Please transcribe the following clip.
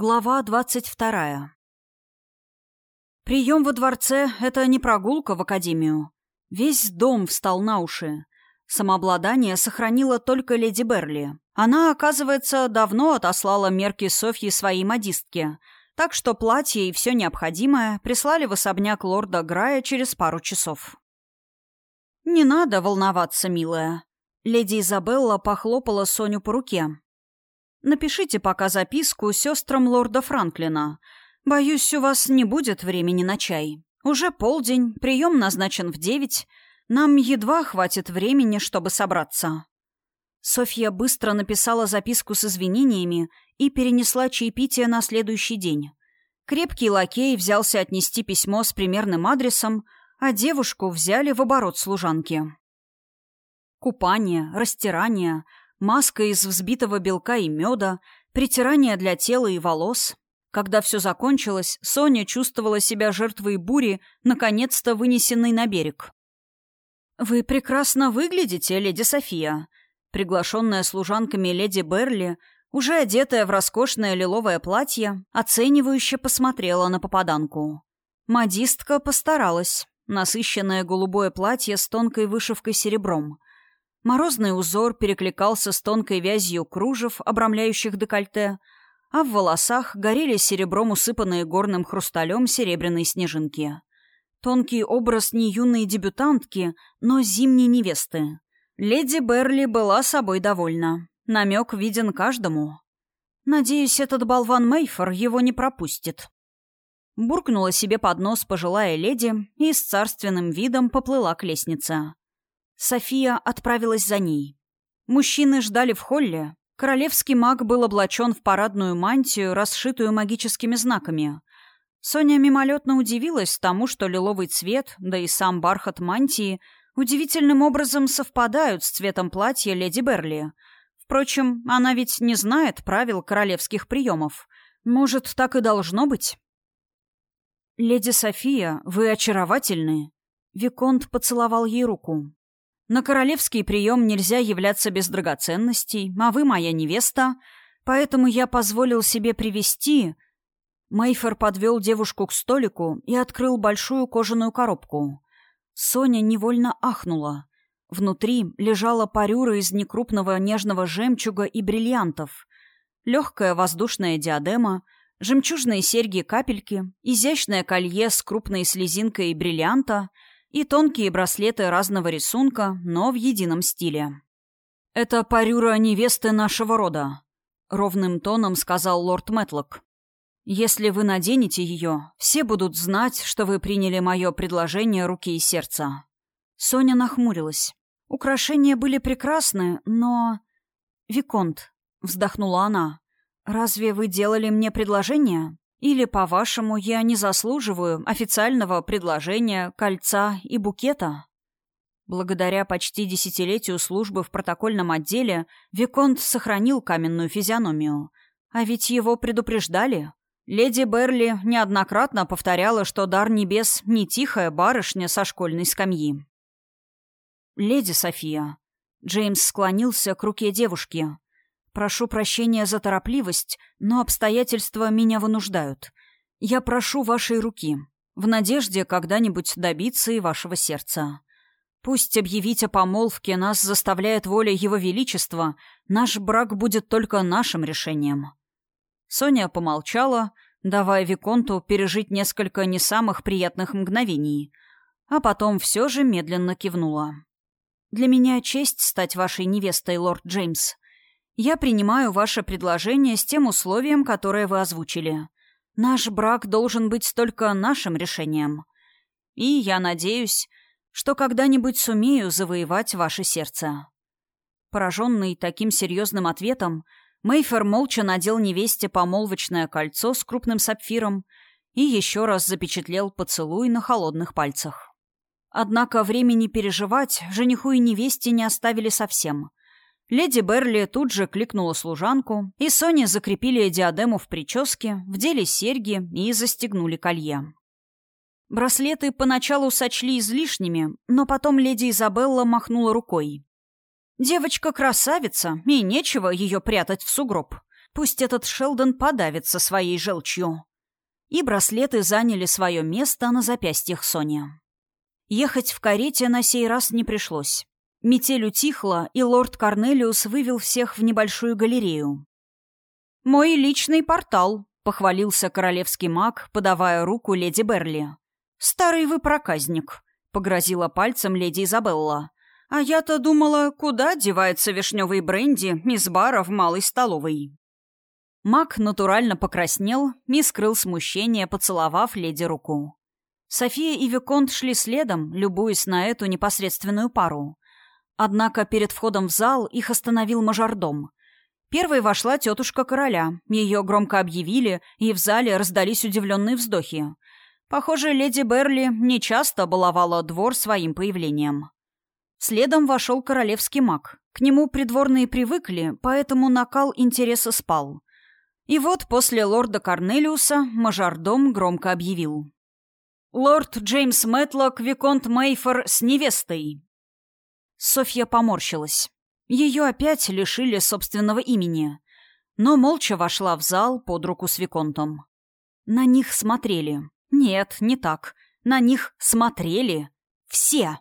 Глава двадцать вторая. Прием во дворце — это не прогулка в академию. Весь дом встал на уши. Самообладание сохранила только леди Берли. Она, оказывается, давно отослала мерки Софьи своей модистке, так что платье и все необходимое прислали в особняк лорда Грая через пару часов. «Не надо волноваться, милая». Леди Изабелла похлопала Соню по руке, Напишите пока записку сестрам лорда Франклина. Боюсь, у вас не будет времени на чай. Уже полдень, прием назначен в девять. Нам едва хватит времени, чтобы собраться». Софья быстро написала записку с извинениями и перенесла чаепитие на следующий день. Крепкий лакей взялся отнести письмо с примерным адресом, а девушку взяли в оборот служанки. Купание, растирание — маска из взбитого белка и меда, притирание для тела и волос. Когда все закончилось, Соня чувствовала себя жертвой бури, наконец-то вынесенной на берег. «Вы прекрасно выглядите, леди София», приглашенная служанками леди Берли, уже одетая в роскошное лиловое платье, оценивающе посмотрела на попаданку. Модистка постаралась. Насыщенное голубое платье с тонкой вышивкой серебром. Морозный узор перекликался с тонкой вязью кружев, обрамляющих декольте, а в волосах горели серебром усыпанные горным хрусталем серебряные снежинки. Тонкий образ не юной дебютантки, но зимней невесты. Леди Берли была собой довольна. Намек виден каждому. Надеюсь, этот болван Мейфор его не пропустит. Буркнула себе под нос пожилая леди и с царственным видом поплыла к лестнице. София отправилась за ней. Мужчины ждали в холле. Королевский маг был облачен в парадную мантию, расшитую магическими знаками. Соня мимолетно удивилась тому, что лиловый цвет, да и сам бархат мантии, удивительным образом совпадают с цветом платья леди Берли. Впрочем, она ведь не знает правил королевских приемов. Может, так и должно быть? «Леди София, вы очаровательны!» Виконт поцеловал ей руку. На королевский прием нельзя являться без драгоценностей, а вы моя невеста, поэтому я позволил себе привести. Мейфер подвел девушку к столику и открыл большую кожаную коробку. Соня невольно ахнула. Внутри лежала парюра из некрупного нежного жемчуга и бриллиантов, легкая воздушная диадема, жемчужные серьги-капельки, изящное колье с крупной слезинкой бриллианта — и тонкие браслеты разного рисунка, но в едином стиле. «Это парюра невесты нашего рода», — ровным тоном сказал лорд Мэтлок. «Если вы наденете ее, все будут знать, что вы приняли мое предложение руки и сердца». Соня нахмурилась. Украшения были прекрасны, но... «Виконт», — вздохнула она, — «разве вы делали мне предложение?» Или, по-вашему, я не заслуживаю официального предложения, кольца и букета? Благодаря почти десятилетию службы в протокольном отделе Виконт сохранил каменную физиономию. А ведь его предупреждали. Леди Берли неоднократно повторяла, что дар небес не тихая барышня со школьной скамьи. «Леди София», Джеймс склонился к руке девушки. Прошу прощения за торопливость, но обстоятельства меня вынуждают. Я прошу вашей руки, в надежде когда-нибудь добиться и вашего сердца. Пусть объявить о помолвке нас заставляет воля Его Величества, наш брак будет только нашим решением». Соня помолчала, давая Виконту пережить несколько не самых приятных мгновений, а потом все же медленно кивнула. «Для меня честь стать вашей невестой, лорд Джеймс. Я принимаю ваше предложение с тем условием, которое вы озвучили. Наш брак должен быть только нашим решением. И я надеюсь, что когда-нибудь сумею завоевать ваше сердце». Пораженный таким серьезным ответом, Мейфер молча надел невесте помолвочное кольцо с крупным сапфиром и еще раз запечатлел поцелуй на холодных пальцах. Однако времени переживать жениху и невесте не оставили совсем. Леди Берли тут же кликнула служанку, и Сони закрепили диадему в прическе, вдели серьги и застегнули колье. Браслеты поначалу сочли излишними, но потом леди Изабелла махнула рукой. «Девочка красавица, и нечего ее прятать в сугроб. Пусть этот Шелдон подавится своей желчью. И браслеты заняли свое место на запястьях Сони. Ехать в карете на сей раз не пришлось. Метель утихла, и лорд Корнелиус вывел всех в небольшую галерею. «Мой личный портал», — похвалился королевский маг, подавая руку леди Берли. «Старый вы проказник», — погрозила пальцем леди Изабелла. «А я-то думала, куда девается вишневый бренди из бара в малой столовой». Маг натурально покраснел и скрыл смущение, поцеловав леди руку. София и Виконт шли следом, любуясь на эту непосредственную пару. Однако перед входом в зал их остановил мажордом. Первой вошла тетушка короля. Ее громко объявили, и в зале раздались удивленные вздохи. Похоже, леди Берли нечасто баловала двор своим появлением. Следом вошел королевский маг. К нему придворные привыкли, поэтому накал интереса спал. И вот после лорда Корнелиуса мажордом громко объявил. «Лорд Джеймс Мэтлок, Виконт Мейфор с невестой». Софья поморщилась. Ее опять лишили собственного имени, но молча вошла в зал под руку с Виконтом. На них смотрели. Нет, не так. На них смотрели. Все.